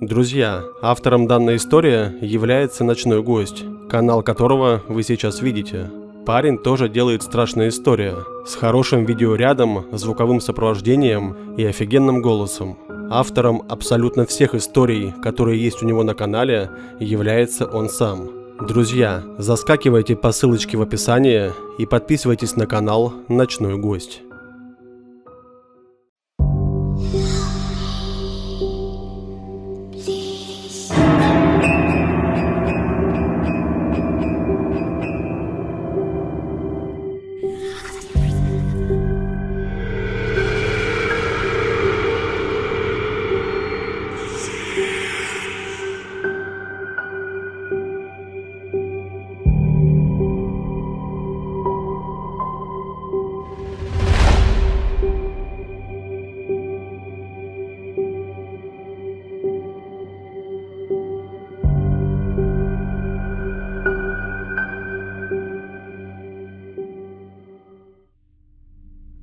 Друзья, автором данной истории является «Ночной гость», канал которого вы сейчас видите. Парень тоже делает страшные истории, с хорошим видеорядом, звуковым сопровождением и офигенным голосом. Автором абсолютно всех историй, которые есть у него на канале, является он сам. Друзья, заскакивайте по ссылочке в описании и подписывайтесь на канал «Ночной гость».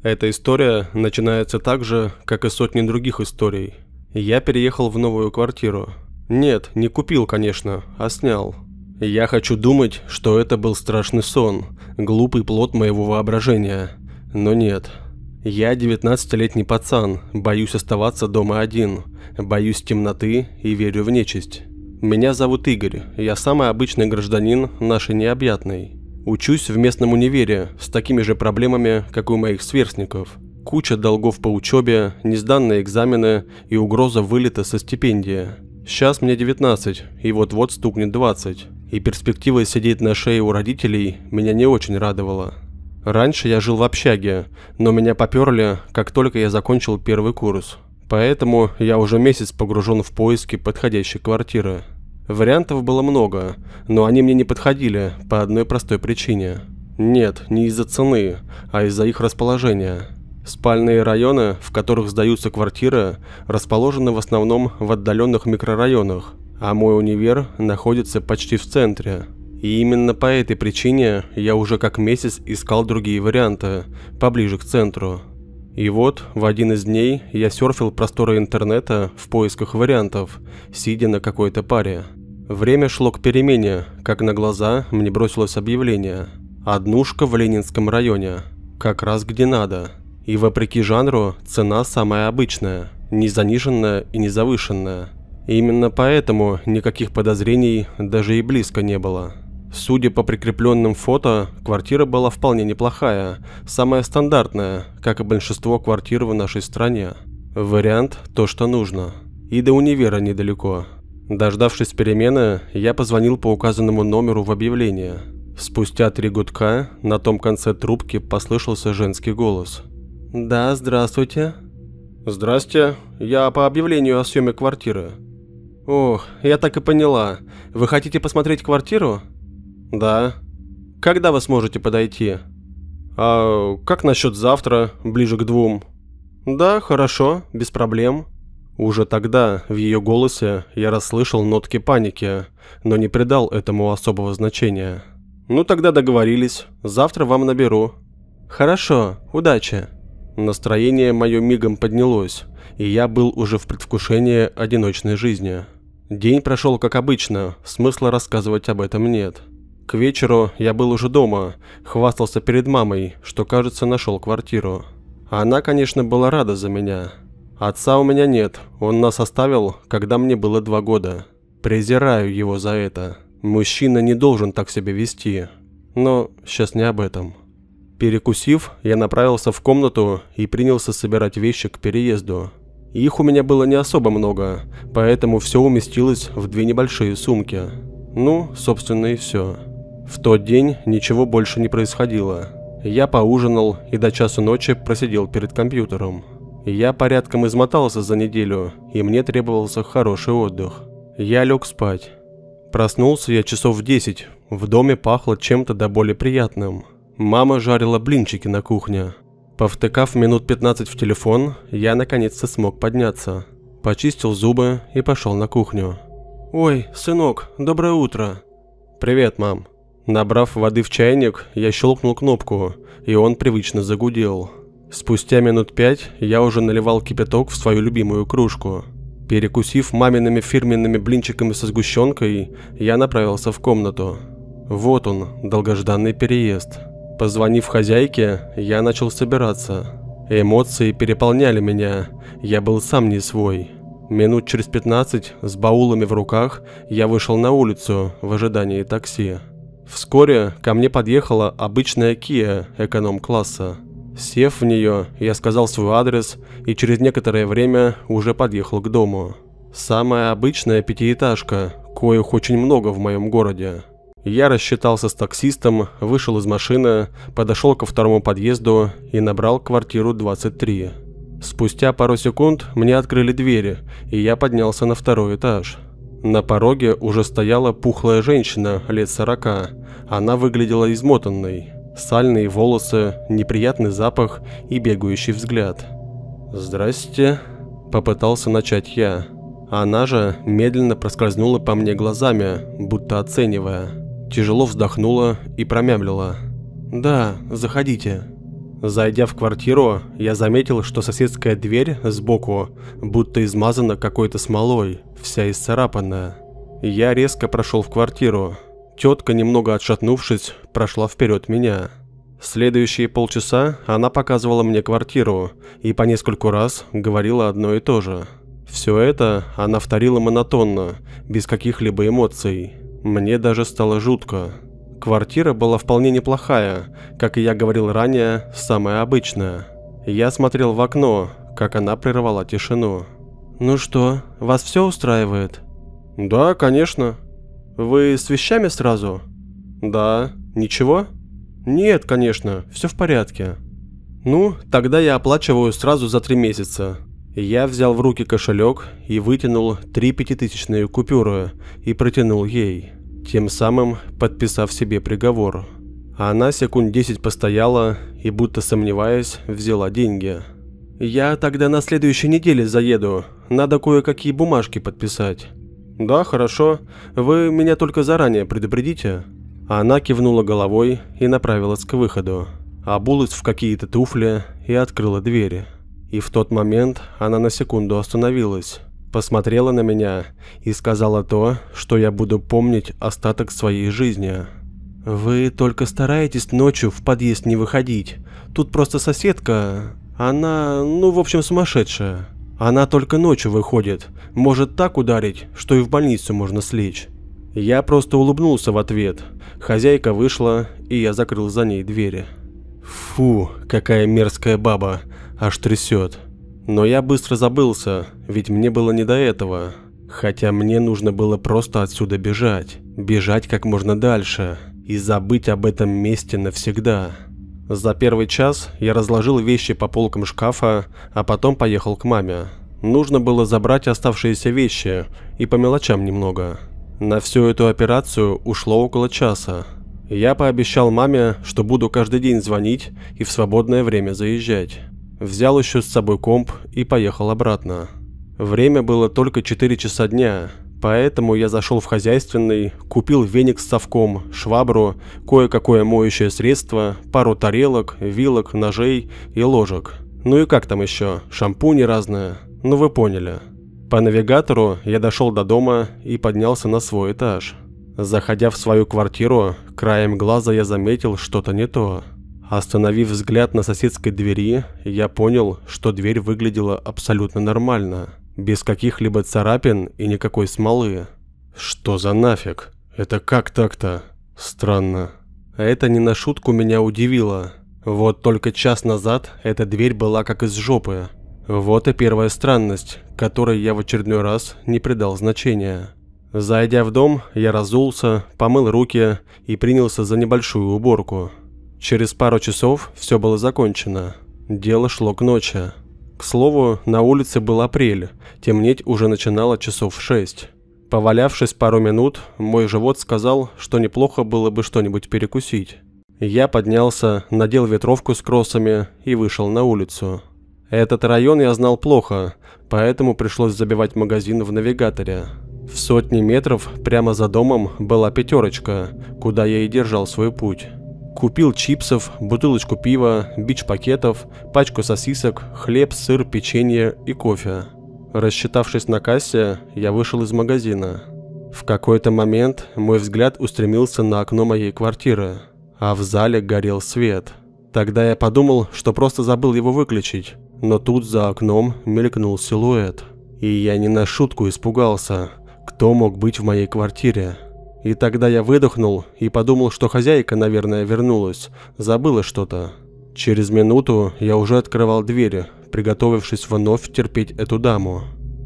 Эта история начинается так же, как и сотни других историй. Я переехал в новую квартиру. Нет, не купил, конечно, а снял. Я хочу думать, что это был страшный сон, глупый плод моего воображения. Но нет. Я 19-летний пацан, боюсь оставаться дома один, боюсь темноты и верю в нечисть. Меня зовут Игорь, я самый обычный гражданин нашей необъятной. Учусь в местном универе с такими же проблемами, как у моих сверстников. Куча долгов по учебе, несданные экзамены и угроза вылета со стипендии. Сейчас мне 19, и вот-вот стукнет 20. И перспектива сидеть на шее у родителей меня не очень радовала. Раньше я жил в общаге, но меня поперли, как только я закончил первый курс. Поэтому я уже месяц погружен в поиски подходящей квартиры. Вариантов было много, но они мне не подходили по одной простой причине. Нет, не из-за цены, а из-за их расположения. Спальные районы, в которых сдаются квартиры, расположены в основном в отдаленных микрорайонах, а мой универ находится почти в центре. И именно по этой причине я уже как месяц искал другие варианты, поближе к центру. И вот, в один из дней я серфил просторы интернета в поисках вариантов, сидя на какой-то паре. Время шло к перемене, как на глаза мне бросилось объявление. Однушка в Ленинском районе. Как раз где надо. И вопреки жанру, цена самая обычная, не заниженная и не завышенная. И именно поэтому никаких подозрений даже и близко не было. Судя по прикрепленным фото, квартира была вполне неплохая, самая стандартная, как и большинство квартир в нашей стране. Вариант – то, что нужно. И до универа недалеко. Дождавшись перемены, я позвонил по указанному номеру в объявление. Спустя три гудка на том конце трубки послышался женский голос. «Да, здравствуйте». «Здрасте, я по объявлению о съеме квартиры». «Ох, я так и поняла. Вы хотите посмотреть квартиру?» «Да». «Когда вы сможете подойти?» «А как насчет завтра, ближе к двум?» «Да, хорошо, без проблем». Уже тогда в ее голосе я расслышал нотки паники, но не придал этому особого значения. «Ну тогда договорились, завтра вам наберу». «Хорошо, удачи». Настроение мое мигом поднялось, и я был уже в предвкушении одиночной жизни. День прошел как обычно, смысла рассказывать об этом нет. К вечеру я был уже дома, хвастался перед мамой, что, кажется, нашел квартиру. Она, конечно, была рада за меня. Отца у меня нет, он нас оставил, когда мне было два года. Презираю его за это. Мужчина не должен так себя вести. Но сейчас не об этом. Перекусив, я направился в комнату и принялся собирать вещи к переезду. Их у меня было не особо много, поэтому все уместилось в две небольшие сумки. Ну, собственно и все. В тот день ничего больше не происходило. Я поужинал и до часу ночи просидел перед компьютером. Я порядком измотался за неделю, и мне требовался хороший отдых. Я лег спать. Проснулся я часов в 10. В доме пахло чем-то до более приятным. Мама жарила блинчики на кухне. Повтыкав минут 15 в телефон, я наконец-то смог подняться. Почистил зубы и пошел на кухню. «Ой, сынок, доброе утро!» «Привет, мам!» Набрав воды в чайник, я щелкнул кнопку, и он привычно загудел. Спустя минут пять я уже наливал кипяток в свою любимую кружку. Перекусив мамиными фирменными блинчиками со сгущенкой, я направился в комнату. Вот он, долгожданный переезд. Позвонив хозяйке, я начал собираться. Эмоции переполняли меня, я был сам не свой. Минут через 15 с баулами в руках я вышел на улицу в ожидании такси. Вскоре ко мне подъехала обычная Kia эконом-класса. Сев в нее, я сказал свой адрес и через некоторое время уже подъехал к дому. Самая обычная пятиэтажка, коих очень много в моем городе. Я рассчитался с таксистом, вышел из машины, подошел ко второму подъезду и набрал квартиру 23. Спустя пару секунд мне открыли двери, и я поднялся на второй этаж. На пороге уже стояла пухлая женщина лет сорока. Она выглядела измотанной. Сальные волосы, неприятный запах и бегающий взгляд. «Здрасте», – попытался начать я. Она же медленно проскользнула по мне глазами, будто оценивая. Тяжело вздохнула и промямлила. «Да, заходите». Зайдя в квартиру, я заметил, что соседская дверь сбоку будто измазана какой-то смолой, вся исцарапанная. Я резко прошел в квартиру. Тетка, немного отшатнувшись, прошла вперед меня. Следующие полчаса она показывала мне квартиру и по нескольку раз говорила одно и то же. Все это она вторила монотонно, без каких-либо эмоций. Мне даже стало жутко. Квартира была вполне неплохая, как и я говорил ранее, самая обычная. Я смотрел в окно, как она прервала тишину. «Ну что, вас все устраивает?» «Да, конечно». «Вы с вещами сразу?» «Да. Ничего?» «Нет, конечно, все в порядке». «Ну, тогда я оплачиваю сразу за три месяца». Я взял в руки кошелек и вытянул три пятитысячные купюры и протянул ей тем самым подписав себе приговор. Она секунд 10 постояла и, будто сомневаясь, взяла деньги. «Я тогда на следующей неделе заеду. Надо кое-какие бумажки подписать». «Да, хорошо. Вы меня только заранее предупредите». Она кивнула головой и направилась к выходу. Обулась в какие-то туфли и открыла двери. И в тот момент она на секунду остановилась посмотрела на меня и сказала то, что я буду помнить остаток своей жизни. «Вы только стараетесь ночью в подъезд не выходить. Тут просто соседка, она, ну, в общем, сумасшедшая. Она только ночью выходит, может так ударить, что и в больницу можно слечь». Я просто улыбнулся в ответ. Хозяйка вышла, и я закрыл за ней двери. Фу, какая мерзкая баба, аж трясет. Но я быстро забылся, ведь мне было не до этого. Хотя мне нужно было просто отсюда бежать. Бежать как можно дальше. И забыть об этом месте навсегда. За первый час я разложил вещи по полкам шкафа, а потом поехал к маме. Нужно было забрать оставшиеся вещи и по мелочам немного. На всю эту операцию ушло около часа. Я пообещал маме, что буду каждый день звонить и в свободное время заезжать. Взял еще с собой комп и поехал обратно. Время было только 4 часа дня, поэтому я зашел в хозяйственный, купил веник с совком, швабру, кое-какое моющее средство, пару тарелок, вилок, ножей и ложек. Ну и как там еще, шампуни разные, ну вы поняли. По навигатору я дошел до дома и поднялся на свой этаж. Заходя в свою квартиру, краем глаза я заметил что-то не то. Остановив взгляд на соседской двери, я понял, что дверь выглядела абсолютно нормально, без каких-либо царапин и никакой смолы. Что за нафиг? Это как так-то? Странно. Это не на шутку меня удивило. Вот только час назад эта дверь была как из жопы. Вот и первая странность, которой я в очередной раз не придал значения. Зайдя в дом, я разулся, помыл руки и принялся за небольшую уборку. Через пару часов все было закончено. Дело шло к ночи. К слову, на улице был апрель, темнеть уже начинало часов в шесть. Повалявшись пару минут, мой живот сказал, что неплохо было бы что-нибудь перекусить. Я поднялся, надел ветровку с кроссами и вышел на улицу. Этот район я знал плохо, поэтому пришлось забивать магазин в навигаторе. В сотни метров прямо за домом была пятерочка, куда я и держал свой путь. Купил чипсов, бутылочку пива, бич пакетов, пачку сосисок, хлеб, сыр, печенье и кофе. Рассчитавшись на кассе, я вышел из магазина. В какой-то момент мой взгляд устремился на окно моей квартиры, а в зале горел свет. Тогда я подумал, что просто забыл его выключить, но тут за окном мелькнул силуэт. И я не на шутку испугался, кто мог быть в моей квартире. И тогда я выдохнул и подумал, что хозяйка, наверное, вернулась, забыла что-то. Через минуту я уже открывал двери, приготовившись вновь терпеть эту даму.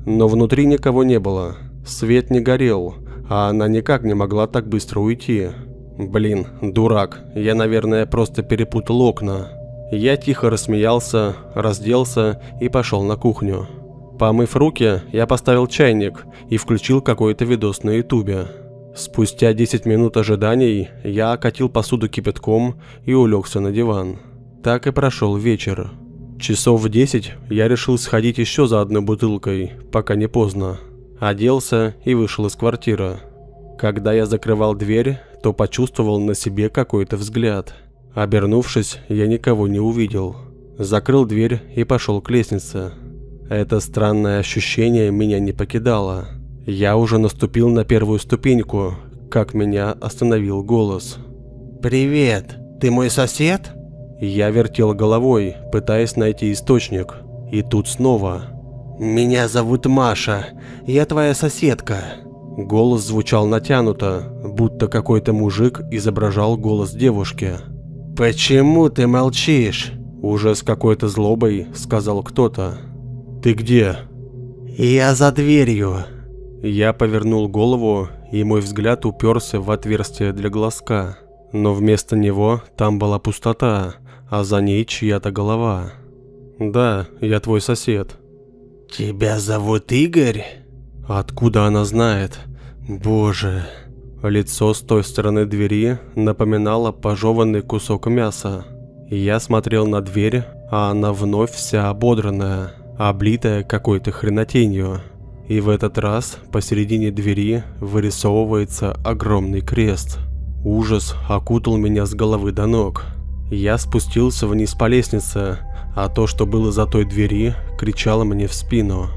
Но внутри никого не было. Свет не горел, а она никак не могла так быстро уйти. Блин, дурак, я, наверное, просто перепутал окна. Я тихо рассмеялся, разделся и пошел на кухню. Помыв руки, я поставил чайник и включил какой-то видос на ютубе. Спустя 10 минут ожиданий я окатил посуду кипятком и улегся на диван. Так и прошел вечер. Часов в 10 я решил сходить еще за одной бутылкой, пока не поздно. Оделся и вышел из квартиры. Когда я закрывал дверь, то почувствовал на себе какой-то взгляд. Обернувшись, я никого не увидел. Закрыл дверь и пошел к лестнице. Это странное ощущение меня не покидало. Я уже наступил на первую ступеньку, как меня остановил голос. «Привет, ты мой сосед?» Я вертел головой, пытаясь найти источник. И тут снова. «Меня зовут Маша, я твоя соседка». Голос звучал натянуто, будто какой-то мужик изображал голос девушки. «Почему ты молчишь?» Уже с какой-то злобой сказал кто-то. «Ты где?» «Я за дверью». Я повернул голову, и мой взгляд уперся в отверстие для глазка. Но вместо него там была пустота, а за ней чья-то голова. «Да, я твой сосед». «Тебя зовут Игорь?» Откуда она знает? Боже. Лицо с той стороны двери напоминало пожеванный кусок мяса. Я смотрел на дверь, а она вновь вся ободранная облитая какой-то хренотенью. И в этот раз посередине двери вырисовывается огромный крест. Ужас окутал меня с головы до ног. Я спустился вниз по лестнице, а то, что было за той двери, кричало мне в спину.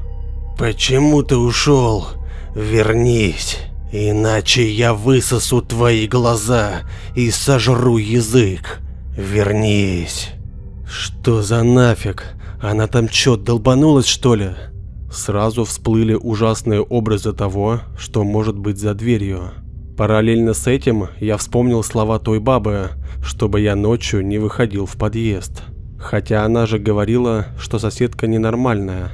«Почему ты ушел? Вернись, иначе я высосу твои глаза и сожру язык. Вернись!» «Что за нафиг? Она там чё, долбанулась что ли? Сразу всплыли ужасные образы того, что может быть за дверью. Параллельно с этим я вспомнил слова той бабы, чтобы я ночью не выходил в подъезд. Хотя она же говорила, что соседка ненормальная.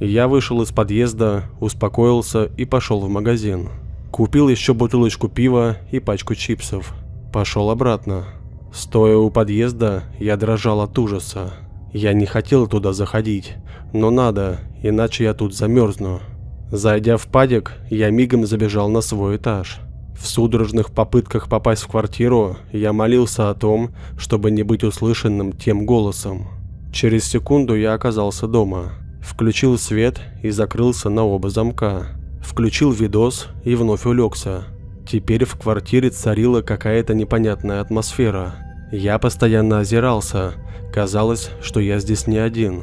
Я вышел из подъезда, успокоился и пошел в магазин. Купил еще бутылочку пива и пачку чипсов. Пошел обратно. Стоя у подъезда, я дрожал от ужаса. Я не хотел туда заходить, но надо, иначе я тут замерзну. Зайдя в падик, я мигом забежал на свой этаж. В судорожных попытках попасть в квартиру я молился о том, чтобы не быть услышанным тем голосом. Через секунду я оказался дома. Включил свет и закрылся на оба замка. Включил видос и вновь улегся. Теперь в квартире царила какая-то непонятная атмосфера. Я постоянно озирался, казалось, что я здесь не один.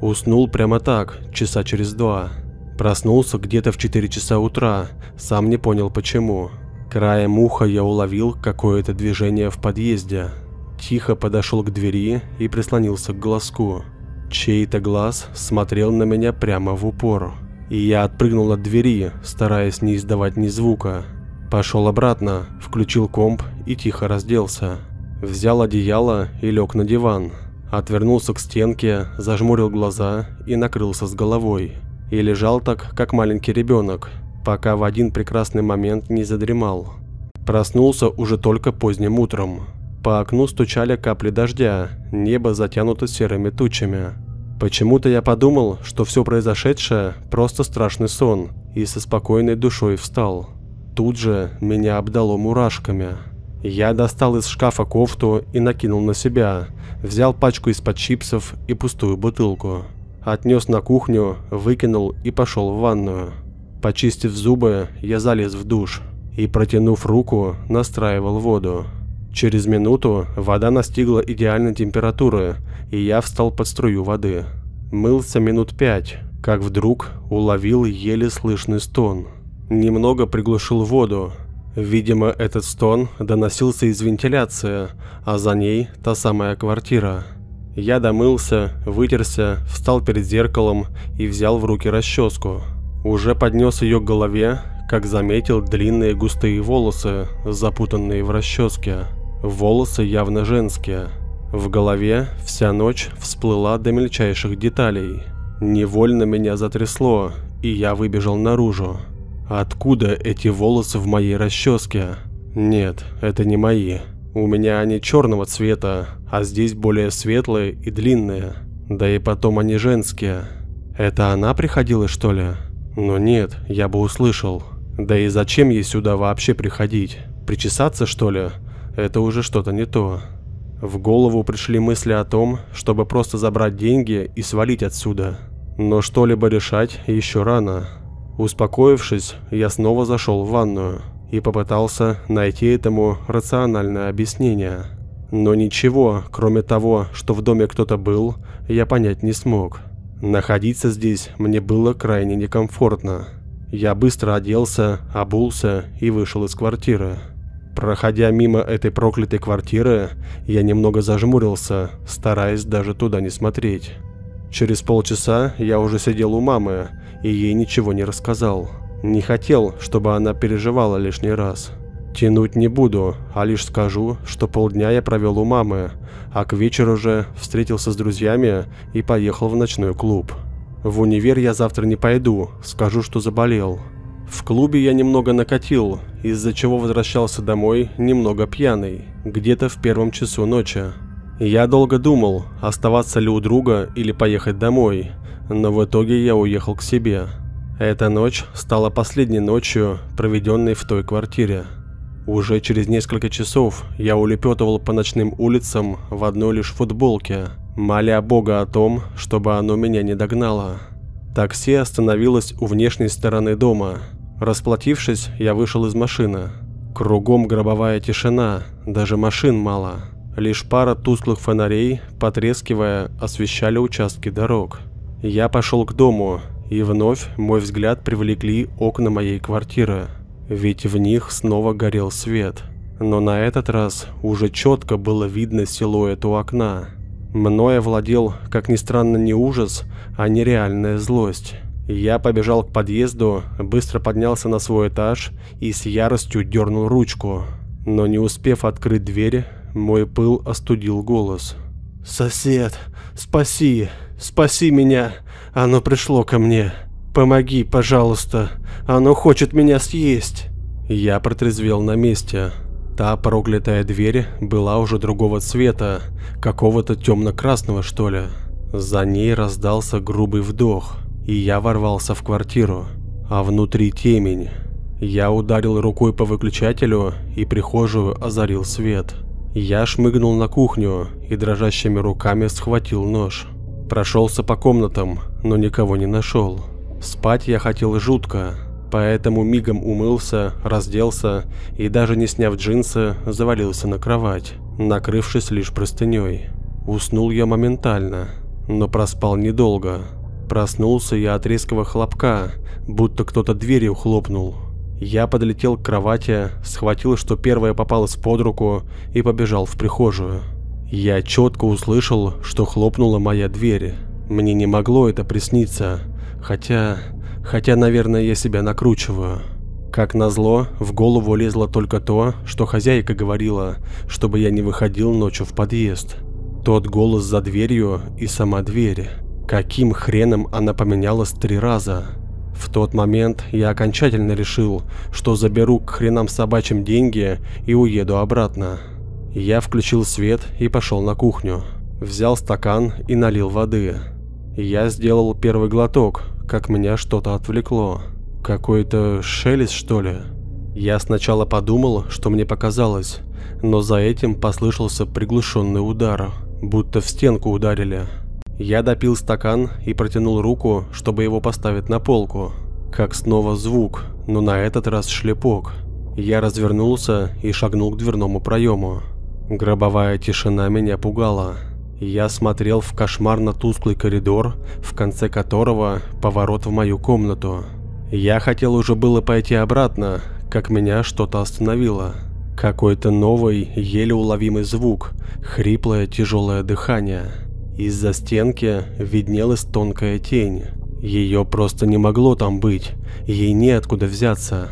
Уснул прямо так, часа через два. Проснулся где-то в 4 часа утра, сам не понял почему. Краем уха я уловил какое-то движение в подъезде. Тихо подошел к двери и прислонился к глазку. Чей-то глаз смотрел на меня прямо в упор. И я отпрыгнул от двери, стараясь не издавать ни звука. Пошел обратно, включил комп и тихо разделся. Взял одеяло и лег на диван. Отвернулся к стенке, зажмурил глаза и накрылся с головой. И лежал так, как маленький ребенок, пока в один прекрасный момент не задремал. Проснулся уже только поздним утром. По окну стучали капли дождя, небо затянуто серыми тучами. Почему-то я подумал, что все произошедшее – просто страшный сон, и со спокойной душой встал. Тут же меня обдало мурашками. Я достал из шкафа кофту и накинул на себя, взял пачку из-под чипсов и пустую бутылку. Отнес на кухню, выкинул и пошел в ванную. Почистив зубы, я залез в душ и, протянув руку, настраивал воду. Через минуту вода настигла идеальной температуры, и я встал под струю воды. Мылся минут пять, как вдруг уловил еле слышный стон. Немного приглушил воду. Видимо, этот стон доносился из вентиляции, а за ней та самая квартира. Я домылся, вытерся, встал перед зеркалом и взял в руки расческу. Уже поднес ее к голове, как заметил длинные густые волосы, запутанные в расческе. Волосы явно женские. В голове вся ночь всплыла до мельчайших деталей. Невольно меня затрясло, и я выбежал наружу. Откуда эти волосы в моей расческе? Нет, это не мои. У меня они черного цвета, а здесь более светлые и длинные. Да и потом они женские. Это она приходила, что ли? Но нет, я бы услышал. Да и зачем ей сюда вообще приходить? Причесаться, что ли? Это уже что-то не то. В голову пришли мысли о том, чтобы просто забрать деньги и свалить отсюда. Но что-либо решать еще рано. Успокоившись, я снова зашел в ванную и попытался найти этому рациональное объяснение. Но ничего, кроме того, что в доме кто-то был, я понять не смог. Находиться здесь мне было крайне некомфортно. Я быстро оделся, обулся и вышел из квартиры. Проходя мимо этой проклятой квартиры, я немного зажмурился, стараясь даже туда не смотреть. Через полчаса я уже сидел у мамы и ей ничего не рассказал. Не хотел, чтобы она переживала лишний раз. Тянуть не буду, а лишь скажу, что полдня я провел у мамы, а к вечеру уже встретился с друзьями и поехал в ночной клуб. В универ я завтра не пойду, скажу, что заболел. В клубе я немного накатил, из-за чего возвращался домой немного пьяный, где-то в первом часу ночи. Я долго думал, оставаться ли у друга или поехать домой, но в итоге я уехал к себе. Эта ночь стала последней ночью, проведенной в той квартире. Уже через несколько часов я улепетывал по ночным улицам в одной лишь футболке, моля Бога о том, чтобы оно меня не догнало. Такси остановилось у внешней стороны дома. Расплатившись, я вышел из машины. Кругом гробовая тишина, даже машин мало. Лишь пара тусклых фонарей, потрескивая, освещали участки дорог. Я пошел к дому, и вновь мой взгляд привлекли окна моей квартиры, ведь в них снова горел свет. Но на этот раз уже четко было видно силуэт у окна. Мною владел, как ни странно, не ужас, а нереальная злость. Я побежал к подъезду, быстро поднялся на свой этаж и с яростью дернул ручку. Но не успев открыть дверь, мой пыл остудил голос. «Сосед, спаси, спаси меня, оно пришло ко мне. Помоги, пожалуйста, оно хочет меня съесть». Я протрезвел на месте. Та проклятая дверь была уже другого цвета, какого-то темно-красного что ли. За ней раздался грубый вдох, и я ворвался в квартиру, а внутри темень. Я ударил рукой по выключателю, и прихожую озарил свет. Я шмыгнул на кухню и дрожащими руками схватил нож. Прошелся по комнатам, но никого не нашел. Спать я хотел жутко, Поэтому мигом умылся, разделся и даже не сняв джинсы, завалился на кровать, накрывшись лишь простыней. Уснул я моментально, но проспал недолго. Проснулся я от резкого хлопка, будто кто-то дверью хлопнул. Я подлетел к кровати, схватил, что первое попалось под руку и побежал в прихожую. Я четко услышал, что хлопнула моя дверь. Мне не могло это присниться, хотя Хотя, наверное, я себя накручиваю. Как назло, в голову лезло только то, что хозяйка говорила, чтобы я не выходил ночью в подъезд. Тот голос за дверью и сама дверь. Каким хреном она поменялась три раза? В тот момент я окончательно решил, что заберу к хренам собачьим деньги и уеду обратно. Я включил свет и пошел на кухню. Взял стакан и налил воды. Я сделал первый глоток, как меня что-то отвлекло. Какой-то шелест, что ли? Я сначала подумал, что мне показалось, но за этим послышался приглушенный удар, будто в стенку ударили. Я допил стакан и протянул руку, чтобы его поставить на полку. Как снова звук, но на этот раз шлепок. Я развернулся и шагнул к дверному проему. Гробовая тишина меня пугала. Я смотрел в кошмарно-тусклый коридор, в конце которого поворот в мою комнату. Я хотел уже было пойти обратно, как меня что-то остановило. Какой-то новый, еле уловимый звук, хриплое тяжелое дыхание. Из-за стенки виднелась тонкая тень. Ее просто не могло там быть, ей неоткуда взяться.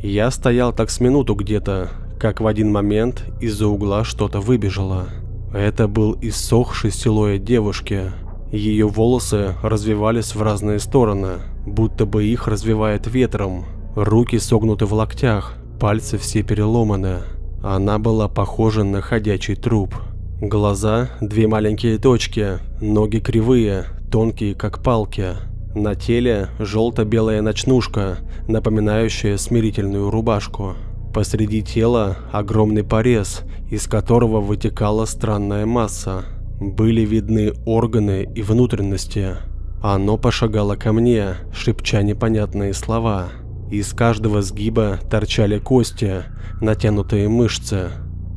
Я стоял так с минуту где-то, как в один момент из-за угла что-то выбежало. Это был иссохший силуэт девушки. Ее волосы развивались в разные стороны, будто бы их развивает ветром. Руки согнуты в локтях, пальцы все переломаны. Она была похожа на ходячий труп. Глаза – две маленькие точки, ноги кривые, тонкие как палки. На теле желто-белая ночнушка, напоминающая смирительную рубашку. Посреди тела огромный порез, из которого вытекала странная масса. Были видны органы и внутренности. Оно пошагало ко мне, шепча непонятные слова. Из каждого сгиба торчали кости, натянутые мышцы.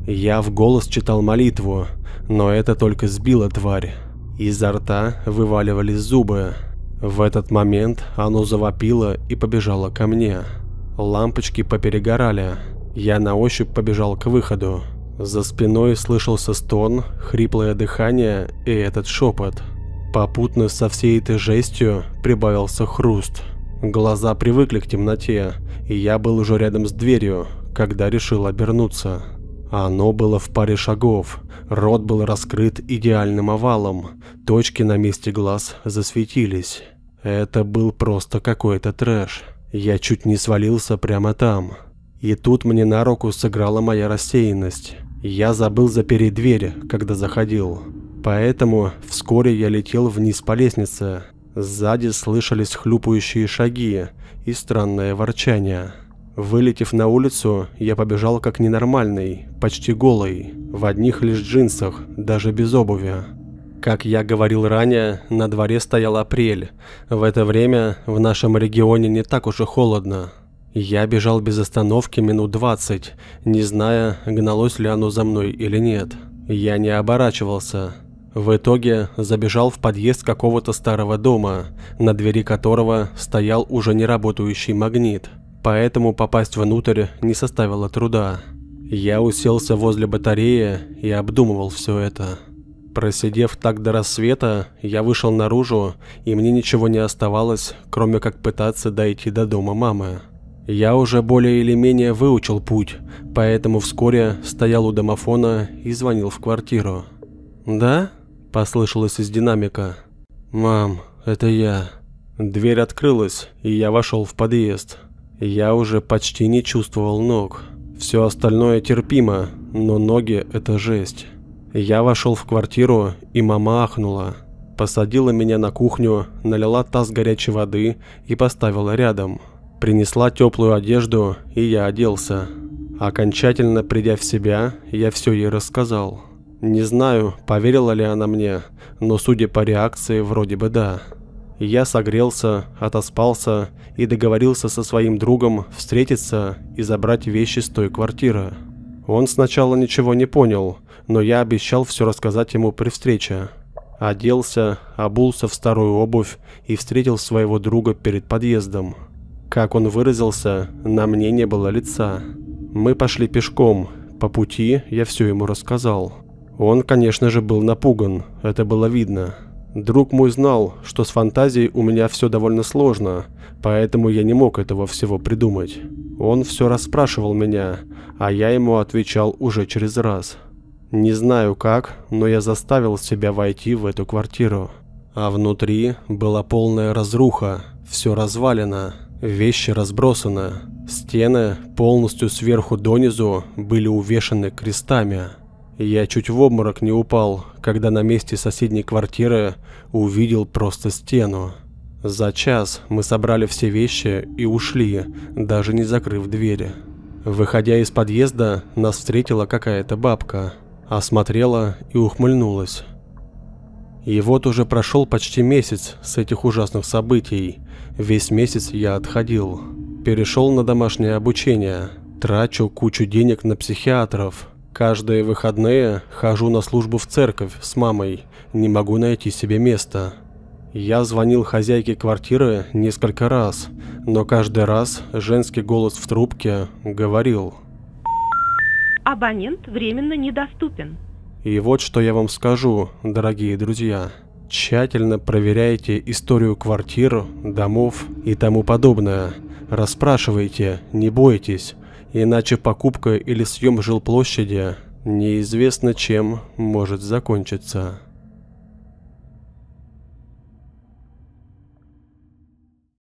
Я в голос читал молитву, но это только сбило тварь. Изо рта вываливались зубы. В этот момент оно завопило и побежало ко мне. Лампочки поперегорали. Я на ощупь побежал к выходу. За спиной слышался стон, хриплое дыхание и этот шепот. Попутно со всей этой жестью прибавился хруст. Глаза привыкли к темноте, и я был уже рядом с дверью, когда решил обернуться. Оно было в паре шагов, рот был раскрыт идеальным овалом, точки на месте глаз засветились. Это был просто какой-то трэш. Я чуть не свалился прямо там. И тут мне на руку сыграла моя рассеянность. Я забыл запереть дверь, когда заходил. Поэтому вскоре я летел вниз по лестнице. Сзади слышались хлюпающие шаги и странное ворчание. Вылетев на улицу, я побежал как ненормальный, почти голый, в одних лишь джинсах, даже без обуви. Как я говорил ранее, на дворе стоял апрель. В это время в нашем регионе не так уж и холодно. Я бежал без остановки минут 20, не зная, гналось ли оно за мной или нет. Я не оборачивался. В итоге забежал в подъезд какого-то старого дома, на двери которого стоял уже не работающий магнит поэтому попасть внутрь не составило труда. Я уселся возле батареи и обдумывал все это. Просидев так до рассвета, я вышел наружу, и мне ничего не оставалось, кроме как пытаться дойти до дома мамы. Я уже более или менее выучил путь, поэтому вскоре стоял у домофона и звонил в квартиру. «Да?» – послышалось из динамика. «Мам, это я». Дверь открылась, и я вошел в подъезд. Я уже почти не чувствовал ног. Все остальное терпимо, но ноги – это жесть. Я вошел в квартиру, и мама ахнула. Посадила меня на кухню, налила таз горячей воды и поставила рядом. Принесла теплую одежду, и я оделся. Окончательно придя в себя, я все ей рассказал. Не знаю, поверила ли она мне, но судя по реакции, вроде бы да. Я согрелся, отоспался и договорился со своим другом встретиться и забрать вещи с той квартиры. Он сначала ничего не понял, но я обещал все рассказать ему при встрече. Оделся, обулся в старую обувь и встретил своего друга перед подъездом. Как он выразился, на мне не было лица. Мы пошли пешком, по пути я все ему рассказал. Он, конечно же, был напуган, это было видно. Друг мой знал, что с фантазией у меня все довольно сложно, поэтому я не мог этого всего придумать. Он все расспрашивал меня, а я ему отвечал уже через раз. Не знаю как, но я заставил себя войти в эту квартиру. А внутри была полная разруха, все развалено, вещи разбросаны. Стены полностью сверху донизу были увешаны крестами. Я чуть в обморок не упал, когда на месте соседней квартиры увидел просто стену. За час мы собрали все вещи и ушли, даже не закрыв двери. Выходя из подъезда, нас встретила какая-то бабка, осмотрела и ухмыльнулась. И вот уже прошел почти месяц с этих ужасных событий. Весь месяц я отходил. Перешел на домашнее обучение. Трачу кучу денег на психиатров – Каждые выходные хожу на службу в церковь с мамой, не могу найти себе места. Я звонил хозяйке квартиры несколько раз, но каждый раз женский голос в трубке говорил. Абонент временно недоступен. И вот что я вам скажу, дорогие друзья. Тщательно проверяйте историю квартир, домов и тому подобное. Расспрашивайте, не бойтесь, иначе покупка или съем жилплощади неизвестно чем может закончиться.